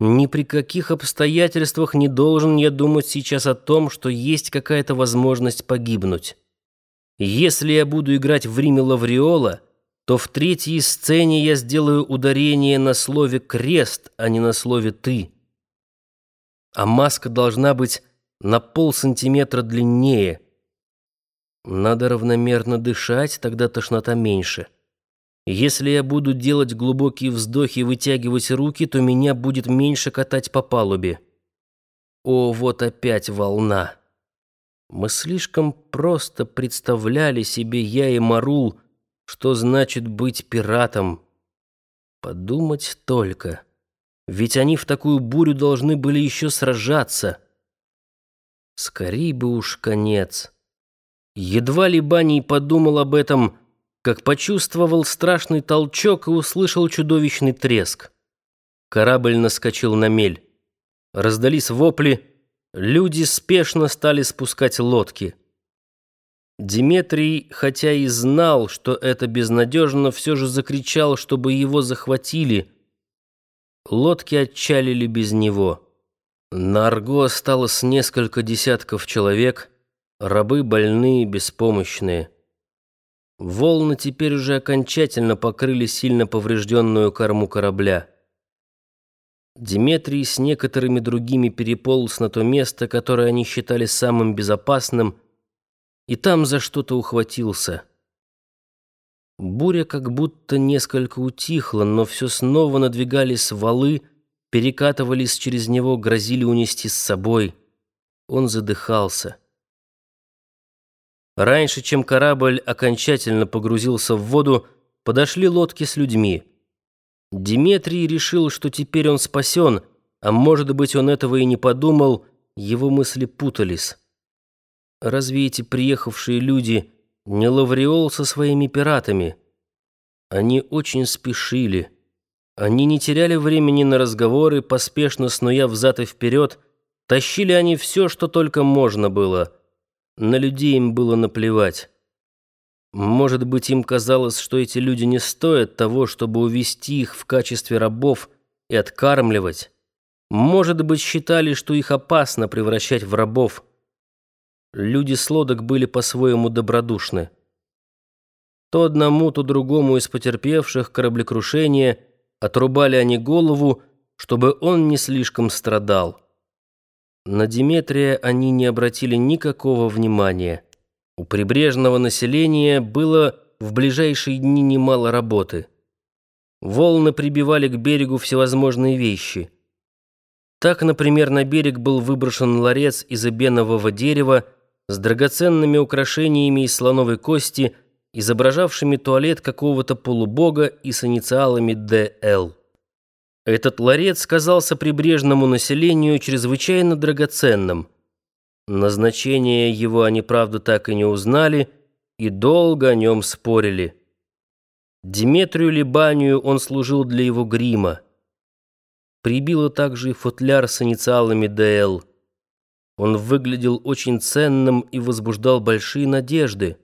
Ни при каких обстоятельствах не должен я думать сейчас о том, что есть какая-то возможность погибнуть. Если я буду играть в Риме Лавриола, то в третьей сцене я сделаю ударение на слове «крест», а не на слове «ты». А маска должна быть на полсантиметра длиннее. Надо равномерно дышать, тогда тошнота меньше. Если я буду делать глубокие вздохи и вытягивать руки, то меня будет меньше катать по палубе. О, вот опять волна. Мы слишком просто представляли себе я и Марул, что значит быть пиратом. Подумать только. Ведь они в такую бурю должны были еще сражаться. Скорей бы уж конец. Едва ли Банни подумал об этом, как почувствовал страшный толчок и услышал чудовищный треск. Корабль наскочил на мель. Раздались вопли, люди спешно стали спускать лодки. Диметрий, хотя и знал, что это безнадежно, все же закричал, чтобы его захватили. Лодки отчалили без него. На Арго осталось несколько десятков человек, рабы больные, беспомощные. Волны теперь уже окончательно покрыли сильно поврежденную корму корабля. Диметрий с некоторыми другими переполз на то место, которое они считали самым безопасным, и там за что-то ухватился. Буря как будто несколько утихла, но все снова надвигались валы, перекатывались через него, грозили унести с собой. Он задыхался. Раньше, чем корабль окончательно погрузился в воду, подошли лодки с людьми. Диметрий решил, что теперь он спасен, а может быть, он этого и не подумал, его мысли путались. Разве эти приехавшие люди не Лавриол со своими пиратами? Они очень спешили. Они не теряли времени на разговоры, поспешно снуя взад и вперед, тащили они все, что только можно было — на людей им было наплевать. Может быть, им казалось, что эти люди не стоят того, чтобы увести их в качестве рабов и откармливать. Может быть, считали, что их опасно превращать в рабов. Люди с лодок были по-своему добродушны. То одному, то другому из потерпевших кораблекрушение отрубали они голову, чтобы он не слишком страдал. На Диметрия они не обратили никакого внимания. У прибрежного населения было в ближайшие дни немало работы. Волны прибивали к берегу всевозможные вещи. Так, например, на берег был выброшен ларец из эбенового дерева с драгоценными украшениями из слоновой кости, изображавшими туалет какого-то полубога и с инициалами «ДЛ». Этот ларец казался прибрежному населению чрезвычайно драгоценным. Назначение его они, правда, так и не узнали и долго о нем спорили. Диметрию Либанию он служил для его грима. Прибило также и футляр с инициалами ДЛ. Он выглядел очень ценным и возбуждал большие надежды.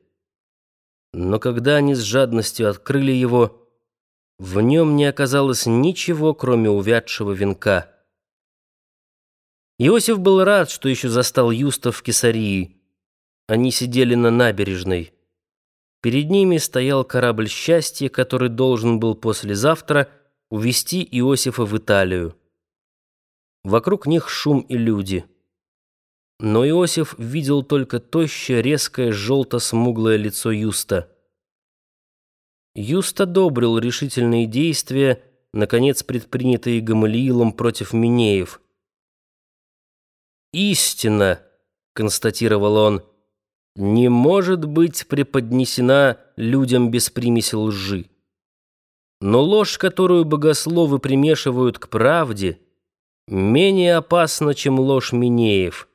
Но когда они с жадностью открыли его, в нем не оказалось ничего, кроме увядшего венка. Иосиф был рад, что еще застал Юста в Кесарии. Они сидели на набережной. Перед ними стоял корабль счастья, который должен был послезавтра увезти Иосифа в Италию. Вокруг них шум и люди. Но Иосиф видел только тощее, резкое, желто-смуглое лицо Юста — Юст одобрил решительные действия, наконец предпринятые Гамалиилом против Минеев. «Истина», — констатировал он, — «не может быть преподнесена людям без примеси лжи. Но ложь, которую богословы примешивают к правде, менее опасна, чем ложь Минеев.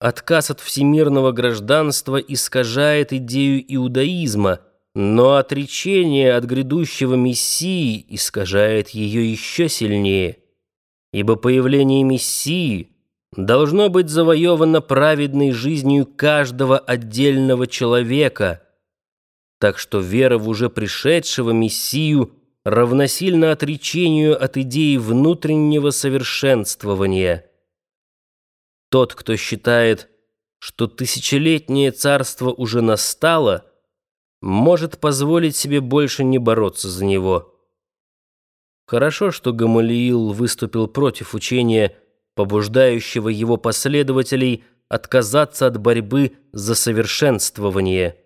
Отказ от всемирного гражданства искажает идею иудаизма — но отречение от грядущего Мессии искажает ее еще сильнее, ибо появление Мессии должно быть завоевано праведной жизнью каждого отдельного человека, так что вера в уже пришедшего Мессию равносильно отречению от идеи внутреннего совершенствования. Тот, кто считает, что тысячелетнее царство уже настало, может позволить себе больше не бороться за него. Хорошо, что Гамалиил выступил против учения, побуждающего его последователей отказаться от борьбы за совершенствование –